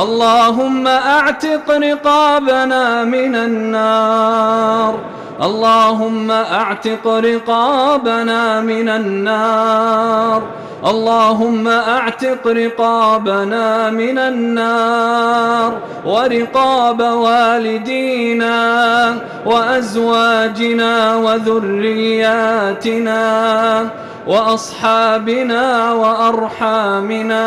اللهم أعتق رقابنا من النار. اللهم أعتق رقابنا من النار. اللهم أعتق رقابنا من النار. ورقاب والدينا وأزواجنا وذرياتنا وأصحابنا وأرحامنا.